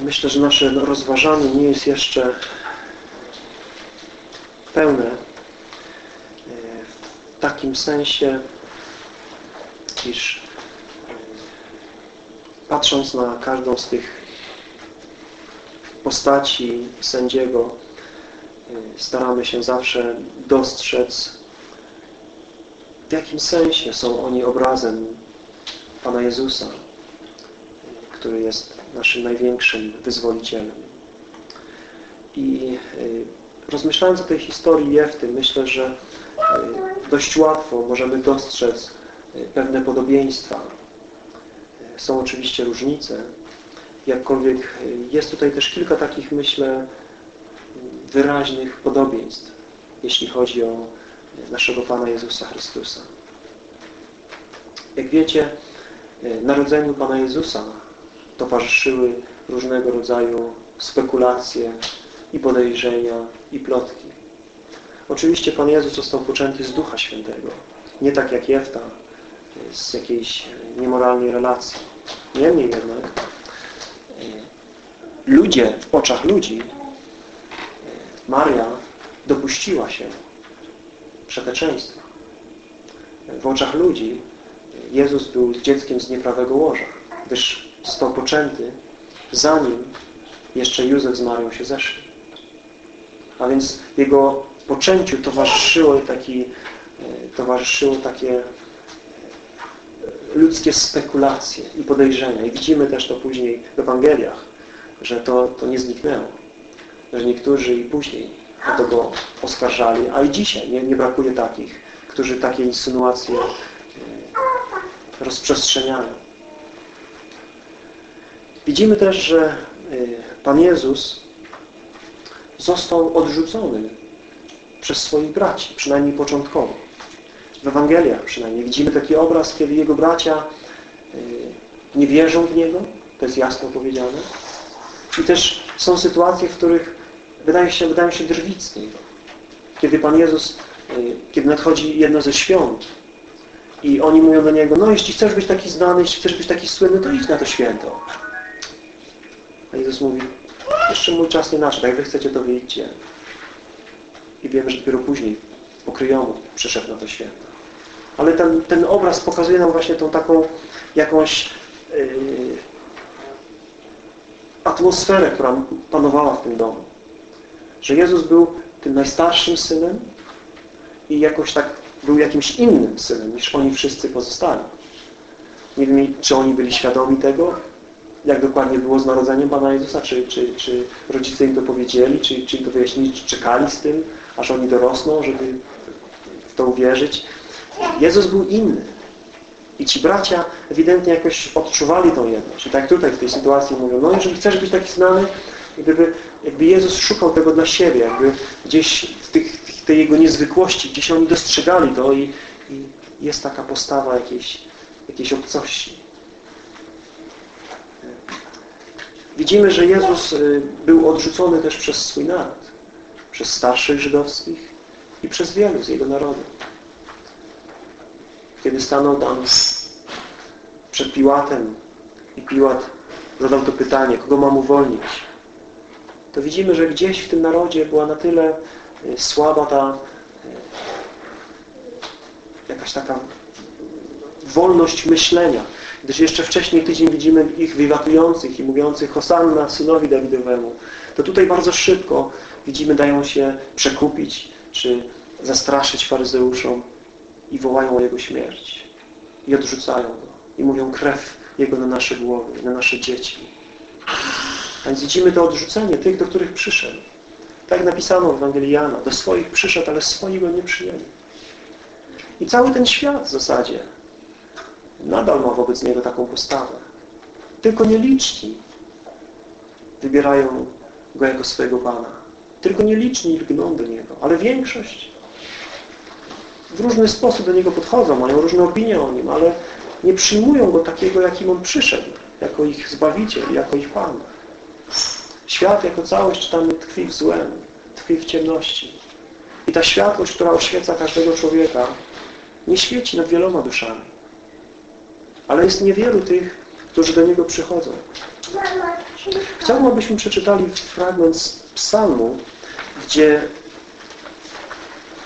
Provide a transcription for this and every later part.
Myślę, że nasze rozważanie nie jest jeszcze pełne e, w takim sensie, iż e, patrząc na każdą z tych postaci sędziego e, staramy się zawsze dostrzec w jakim sensie są oni obrazem Pana Jezusa, który jest naszym największym wyzwolicielem. I rozmyślając o tej historii Jefty, myślę, że dość łatwo możemy dostrzec pewne podobieństwa. Są oczywiście różnice, jakkolwiek jest tutaj też kilka takich, myślę, wyraźnych podobieństw, jeśli chodzi o naszego Pana Jezusa Chrystusa. Jak wiecie, narodzeniu Pana Jezusa towarzyszyły różnego rodzaju spekulacje i podejrzenia i plotki. Oczywiście Pan Jezus został poczęty z Ducha Świętego. Nie tak jak Jefta z jakiejś niemoralnej relacji. Niemniej jednak ludzie, w oczach ludzi Maria dopuściła się przekeczeństwa. W oczach ludzi Jezus był dzieckiem z nieprawego łoża, gdyż został poczęty zanim jeszcze Józef z Marią się zeszli. A więc jego poczęciu towarzyszyło, taki, towarzyszyło takie ludzkie spekulacje i podejrzenia. I widzimy też to później w Ewangeliach, że to, to nie zniknęło. Że niektórzy i później o to go oskarżali, a i dzisiaj nie, nie brakuje takich, którzy takie insynuacje rozprzestrzeniają. Widzimy też, że Pan Jezus został odrzucony przez swoich braci, przynajmniej początkowo. W Ewangeliach przynajmniej widzimy taki obraz, kiedy jego bracia nie wierzą w Niego, to jest jasno powiedziane. I też są sytuacje, w których wydają się, wydają się Niego. Kiedy Pan Jezus, kiedy nadchodzi jedno ze świąt i oni mówią do Niego, no jeśli chcesz być taki znany, jeśli chcesz być taki słynny, to idź na to święto. A Jezus mówi, jeszcze mój czas nie nadszedł, jak wy chcecie, to wyjdźcie. I wiemy, że dopiero później pokryjomu przyszedł na to święto. Ale ten, ten obraz pokazuje nam właśnie tą taką jakąś yy, atmosferę, która panowała w tym domu. Że Jezus był tym najstarszym synem i jakoś tak był jakimś innym synem niż oni wszyscy pozostali. Nie wiem, czy oni byli świadomi tego, jak dokładnie było z narodzeniem Pana Jezusa, czy, czy, czy rodzice im to powiedzieli, czy, czy im to wyjaśnili, czy czekali z tym, aż oni dorosną, żeby w to uwierzyć. Jezus był inny. I ci bracia ewidentnie jakoś odczuwali tą jedność. I tak tutaj w tej sytuacji mówią, no jeżeli chcesz być taki znany, gdyby, jakby Jezus szukał tego dla siebie, jakby gdzieś w, tych, tej Jego niezwykłości, gdzieś oni dostrzegali to i, i jest taka postawa jakiejś, jakiejś obcości. Widzimy, że Jezus był odrzucony też przez swój naród, przez starszych żydowskich i przez wielu z Jego narodu. Kiedy stanął tam przed Piłatem i Piłat zadał to pytanie, kogo mam uwolnić, to widzimy, że gdzieś w tym narodzie była na tyle słaba ta jakaś taka wolność myślenia, gdyż jeszcze wcześniej tydzień widzimy ich wywatujących i mówiących Hosanna synowi Dawidowemu. To tutaj bardzo szybko widzimy, dają się przekupić czy zastraszyć faryzeuszom i wołają o Jego śmierć. I odrzucają Go. I mówią krew Jego na nasze głowy, na nasze dzieci. A więc widzimy to odrzucenie tych, do których przyszedł. Tak napisano w Ewangelii Jana. Do swoich przyszedł, ale swoi Go nie przyjęli. I cały ten świat w zasadzie nadal ma wobec Niego taką postawę. Tylko nieliczni wybierają Go jako swojego Pana. Tylko nieliczni lgną do Niego, ale większość w różny sposób do Niego podchodzą, mają różne opinie o Nim, ale nie przyjmują Go takiego, jakim On przyszedł, jako ich Zbawiciel, jako ich Pan. Świat jako całość, czytamy, tkwi w złem, tkwi w ciemności. I ta światłość, która oświeca każdego człowieka, nie świeci nad wieloma duszami. Ale jest niewielu tych, którzy do Niego przychodzą. Chciałbym, abyśmy przeczytali fragment z psalmu, gdzie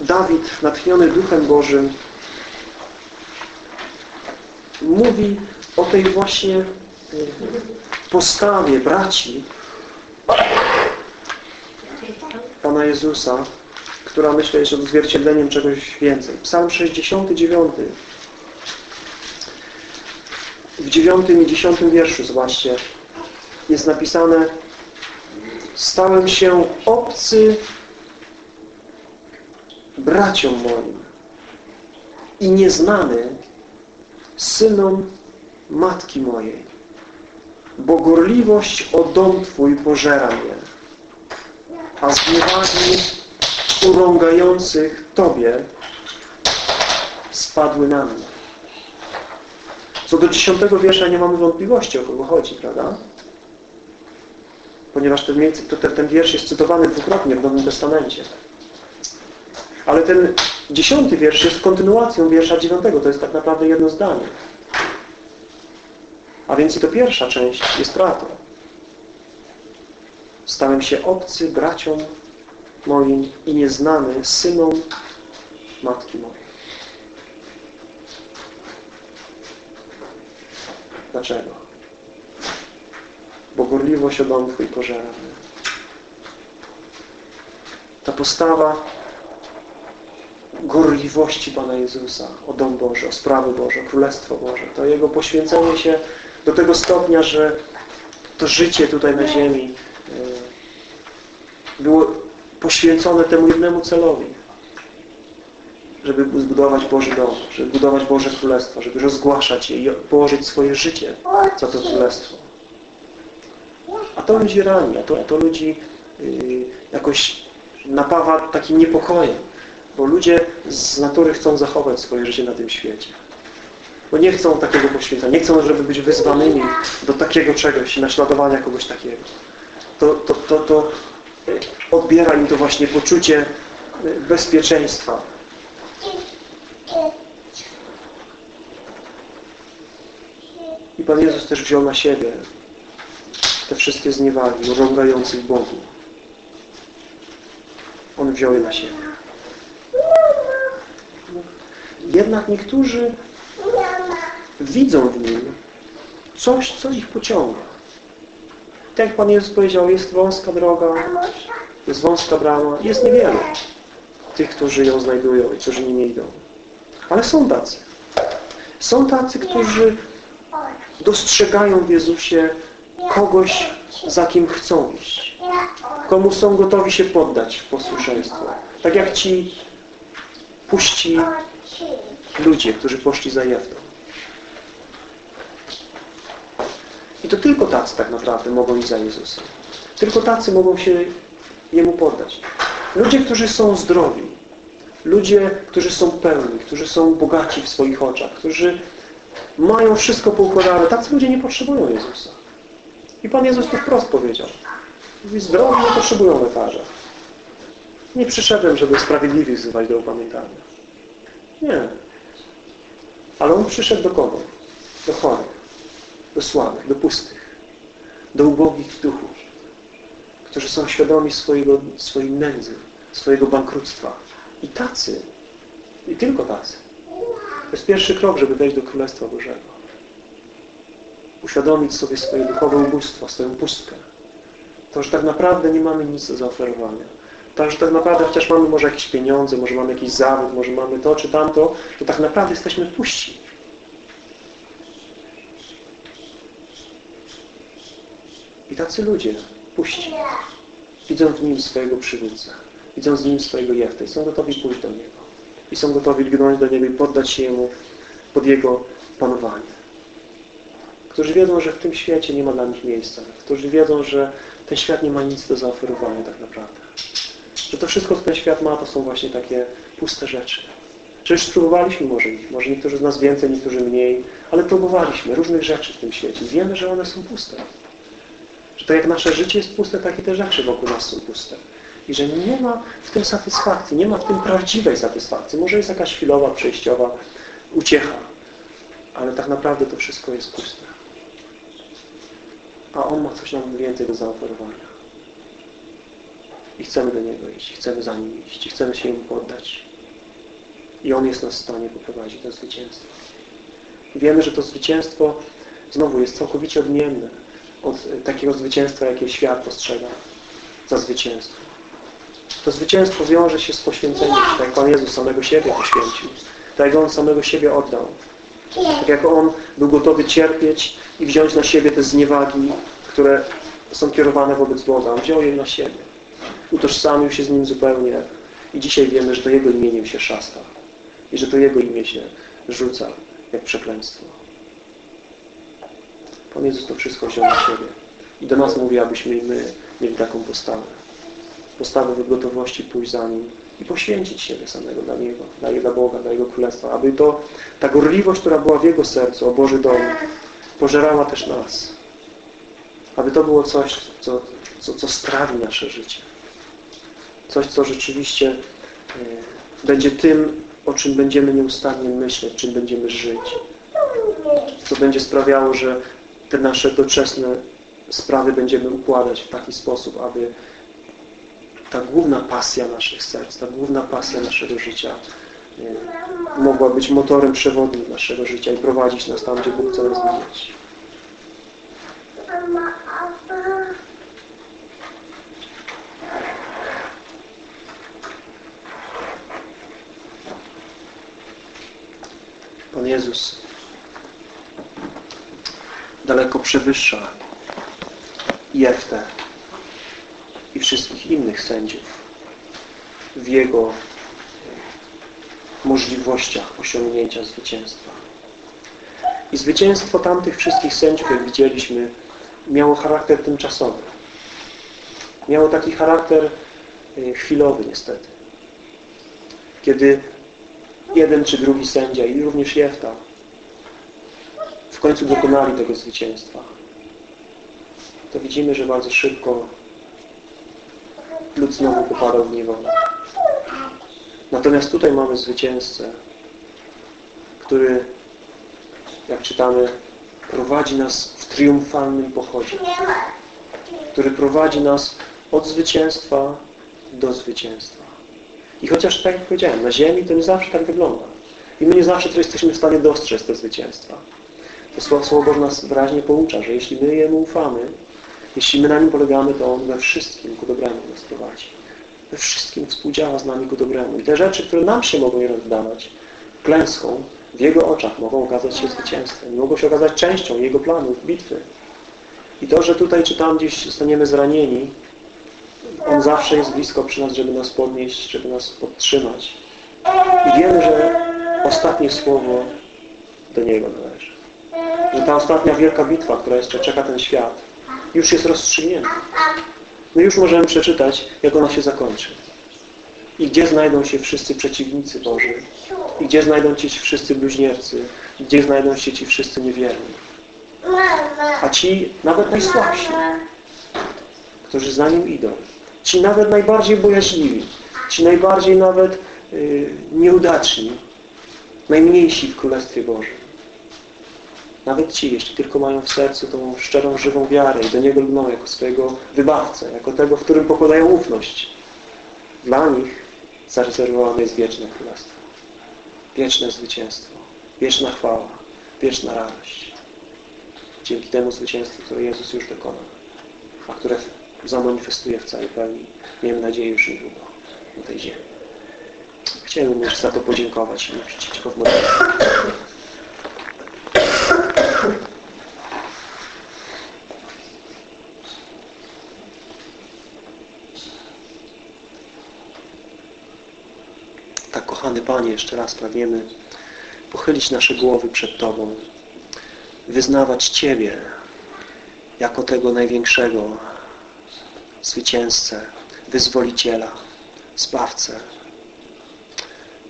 Dawid, natchniony Duchem Bożym, mówi o tej właśnie postawie braci Pana Jezusa, która myślę jest odzwierciedleniem czegoś więcej. Psalm 69 w dziewiątym i dziesiątym wierszu, zobaczcie, jest napisane Stałem się obcy braciom moim i nieznany synom matki mojej, bo gorliwość o dom Twój pożera mnie, a zniewagi urągających Tobie spadły na mnie. Co do dziesiątego wiersza nie mamy wątpliwości, o kogo chodzi, prawda? Ponieważ ten, ten, ten wiersz jest cytowany dwukrotnie w Nowym Testamencie. Ale ten dziesiąty wiersz jest kontynuacją wiersza dziewiątego. To jest tak naprawdę jedno zdanie. A więc i to pierwsza część jest prawdą. Stałem się obcy braciom moim i nieznany synom matki mojej. Dlaczego? Bo gorliwość o dom Twój pożera Ta postawa gorliwości Pana Jezusa o dom Boży, o sprawy Boże, o Królestwo Boże, to Jego poświęcenie się do tego stopnia, że to życie tutaj na ziemi e, było poświęcone temu jednemu celowi, żeby zbudować Boży dom, żeby budować Boże Królestwo, żeby rozgłaszać je i położyć swoje życie za to Królestwo. A to ludzi rani, a to, a to ludzi yy, jakoś napawa takim niepokojem, bo ludzie z natury chcą zachować swoje życie na tym świecie. Bo nie chcą takiego poświęcenia, nie chcą, żeby być wyzwanymi do takiego czegoś, naśladowania kogoś takiego. To, to, to, to odbiera im to właśnie poczucie bezpieczeństwa, Pan Jezus też wziął na siebie te wszystkie zniewagi urągających Bogu. On wziął je na siebie. Jednak niektórzy widzą w Nim coś, co ich pociąga. Tak jak Pan Jezus powiedział, jest wąska droga, jest wąska brama, jest niewielu tych, którzy ją znajdują i którzy nimi idą. Ale są tacy. Są tacy, którzy dostrzegają w Jezusie kogoś, za kim chcą iść. Komu są gotowi się poddać w posłuszeństwo. Tak jak ci puści ludzie, którzy poszli za Jewdą. I to tylko tacy tak naprawdę mogą iść za Jezusem. Tylko tacy mogą się Jemu poddać. Ludzie, którzy są zdrowi, ludzie, którzy są pełni, którzy są bogaci w swoich oczach, którzy mają wszystko poukładane. Tacy ludzie nie potrzebują Jezusa. I Pan Jezus tu wprost powiedział. Mówi, zdrowi nie potrzebują lekarza. Nie przyszedłem, żeby sprawiedliwych wzywać do upamiętania. Nie. Ale On przyszedł do kogo? Do chorych, do słabych, do pustych, do ubogich w duchu, którzy są świadomi swojego, swojej nędzy, swojego bankructwa. I tacy, i tylko tacy, to jest pierwszy krok, żeby wejść do Królestwa Bożego. Uświadomić sobie swoje duchowe ubóstwo, swoją pustkę. To, że tak naprawdę nie mamy nic do zaoferowania. To, że tak naprawdę chociaż mamy może jakieś pieniądze, może mamy jakiś zawód, może mamy to czy tamto, to tak naprawdę jesteśmy puści. I tacy ludzie, puści, widzą w nim swojego przywódcę, widzą z nim swojego i są gotowi pójść do Niego i są gotowi lgnąć do Niego i poddać się Jemu pod Jego panowanie. Którzy wiedzą, że w tym świecie nie ma dla nich miejsca. Którzy wiedzą, że ten świat nie ma nic do zaoferowania tak naprawdę. Że to wszystko, co ten świat ma, to są właśnie takie puste rzeczy. Przecież spróbowaliśmy może ich, może niektórzy z nas więcej, niektórzy mniej, ale próbowaliśmy różnych rzeczy w tym świecie. Wiemy, że one są puste. Że tak jak nasze życie jest puste, tak i te rzeczy wokół nas są puste i że nie ma w tym satysfakcji, nie ma w tym prawdziwej satysfakcji. Może jest jakaś chwilowa, przejściowa uciecha, ale tak naprawdę to wszystko jest puste. a On ma coś nam więcej do zaoferowania. I chcemy do Niego iść, chcemy za Nim iść, chcemy się Mu poddać. I On jest nas w stanie poprowadzić do zwycięstwa. Wiemy, że to zwycięstwo znowu jest całkowicie odmienne od takiego zwycięstwa, jakie świat postrzega za zwycięstwo. To zwycięstwo wiąże się z poświęceniem, tak jak Pan Jezus samego siebie poświęcił, tak jak On samego siebie oddał. Tak jak On był gotowy cierpieć i wziąć na siebie te zniewagi, które są kierowane wobec Boga. On wziął je na siebie. Utożsamił się z Nim zupełnie i dzisiaj wiemy, że to Jego imieniem się szasta i że to Jego imię się rzuca jak przekleństwo. Pan Jezus to wszystko wziął na siebie. I do nas mówi, abyśmy i my mieli taką postawę. Postawę w gotowości pójść za Nim i poświęcić siebie samego dla Niego, dla Jego Boga, dla Jego Królestwa. Aby to, ta gorliwość, która była w Jego sercu, o Boży dom, pożerała też nas. Aby to było coś, co, co, co strawi nasze życie. Coś, co rzeczywiście y, będzie tym, o czym będziemy nieustannie myśleć, czym będziemy żyć. Co będzie sprawiało, że te nasze doczesne sprawy będziemy układać w taki sposób, aby ta główna pasja naszych serc, ta główna pasja naszego życia nie, mogła być motorem przewodnim naszego życia i prowadzić nas tam, gdzie Bóg chce nas widzieć. Pan Jezus daleko przewyższa Jeftę i wszystkich innych sędziów w Jego możliwościach osiągnięcia zwycięstwa. I zwycięstwo tamtych wszystkich sędziów, jak widzieliśmy, miało charakter tymczasowy. Miało taki charakter y, chwilowy niestety. Kiedy jeden czy drugi sędzia i również Jefta w końcu dokonali tego zwycięstwa, to widzimy, że bardzo szybko lud znowu popadał w niewolę. Natomiast tutaj mamy zwycięzcę, który, jak czytamy, prowadzi nas w triumfalnym pochodzie, który prowadzi nas od zwycięstwa do zwycięstwa. I chociaż, tak jak powiedziałem, na ziemi to nie zawsze tak wygląda. I my nie zawsze to jesteśmy w stanie dostrzec te zwycięstwa. To Słowo Boże nas wyraźnie poucza, że jeśli my Jemu ufamy, jeśli my na Nim polegamy, to On we wszystkim ku dobremu nas prowadzi. We wszystkim współdziała z nami ku dobremu. I te rzeczy, które nam się mogą nieraz wydawać klęską, w Jego oczach mogą okazać się zwycięstwem. Mogą się okazać częścią Jego planów, bitwy. I to, że tutaj czy tam gdzieś zostaniemy zranieni, On zawsze jest blisko przy nas, żeby nas podnieść, żeby nas podtrzymać. I wiemy, że ostatnie słowo do Niego należy. Że ta ostatnia wielka bitwa, która jeszcze czeka ten świat, już jest rozstrzygnięta. My już możemy przeczytać, jak ona się zakończy. I gdzie znajdą się wszyscy przeciwnicy Boży. I gdzie znajdą się ci wszyscy bluźniercy. I gdzie znajdą się ci wszyscy niewierni. A ci nawet najsłabsi, którzy za Nim idą. Ci nawet najbardziej bojaźliwi. Ci najbardziej nawet yy, nieudaczni. Najmniejsi w Królestwie Bożym. Nawet ci, jeśli tylko mają w sercu tą szczerą, żywą wiarę i do Niego lgną jako swojego wybawcę, jako tego, w którym pokładają ufność. Dla nich zarezerwowane jest wieczne królestwo. Wieczne zwycięstwo. Wieczna chwała. Wieczna radość. Dzięki temu zwycięstwu, które Jezus już dokonał, a które zamanifestuje w całej pełni, miejmy nadzieję już niedługo na tej ziemi. Chciałbym już za to podziękować i uczcić Go w modlitwie. Tak, kochany Panie, jeszcze raz pragniemy pochylić nasze głowy przed Tobą, wyznawać Ciebie jako tego największego zwycięzcę, wyzwoliciela, zbawcę,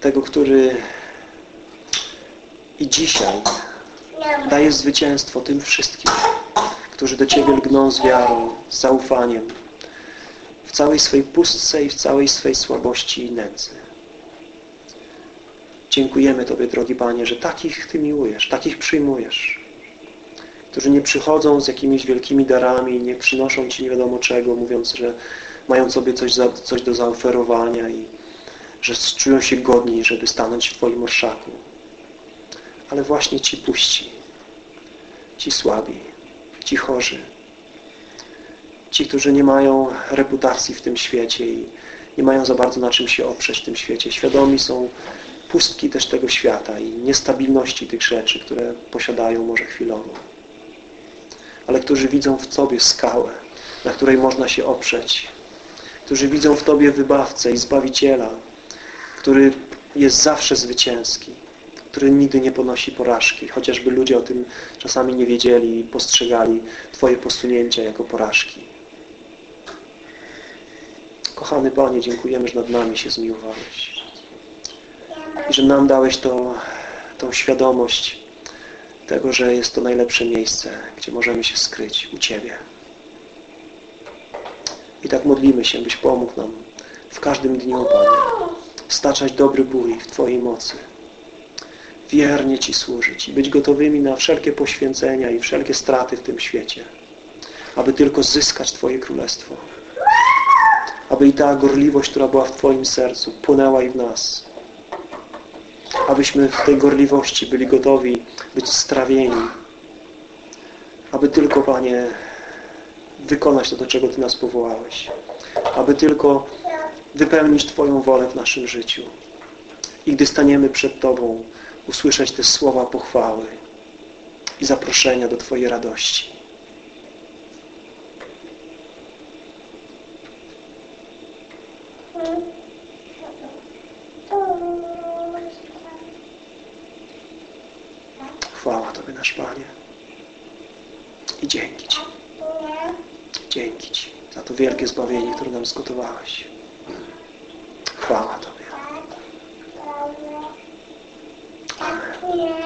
tego, który i dzisiaj daje zwycięstwo tym wszystkim, którzy do Ciebie lgną z wiarą, z zaufaniem, w całej swej pustce i w całej swej słabości i nędzy. Dziękujemy Tobie, drogi Panie, że takich Ty miłujesz, takich przyjmujesz, którzy nie przychodzą z jakimiś wielkimi darami, nie przynoszą Ci nie wiadomo czego, mówiąc, że mają sobie coś, za, coś do zaoferowania i że czują się godni, żeby stanąć w Twoim orszaku. Ale właśnie Ci puści. Ci słabi, ci chorzy, ci, którzy nie mają reputacji w tym świecie i nie mają za bardzo na czym się oprzeć w tym świecie. Świadomi są pustki też tego świata i niestabilności tych rzeczy, które posiadają może chwilowo. Ale którzy widzą w Tobie skałę, na której można się oprzeć. Którzy widzą w Tobie wybawcę i Zbawiciela, który jest zawsze zwycięski, który nigdy nie ponosi porażki, chociażby ludzie o tym czasami nie wiedzieli i postrzegali Twoje posunięcia jako porażki. Kochany Panie, dziękujemy, że nad nami się zmiłowałeś. I że nam dałeś to, tą świadomość tego, że jest to najlepsze miejsce, gdzie możemy się skryć u Ciebie. I tak modlimy się, byś pomógł nam w każdym dniu, Panie, staczać dobry bój w Twojej mocy, wiernie Ci służyć i być gotowymi na wszelkie poświęcenia i wszelkie straty w tym świecie, aby tylko zyskać Twoje Królestwo. Aby i ta gorliwość, która była w Twoim sercu, płynęła i w nas. Abyśmy w tej gorliwości byli gotowi być strawieni. Aby tylko, Panie, wykonać to, do czego Ty nas powołałeś. Aby tylko wypełnić Twoją wolę w naszym życiu. I gdy staniemy przed Tobą, usłyszeć te słowa pochwały i zaproszenia do Twojej radości. Tobie, nasz Panie. I dzięki Ci. Dzięki Ci za to wielkie zbawienie, które nam zgotowałeś. Chwała Tobie. Amen.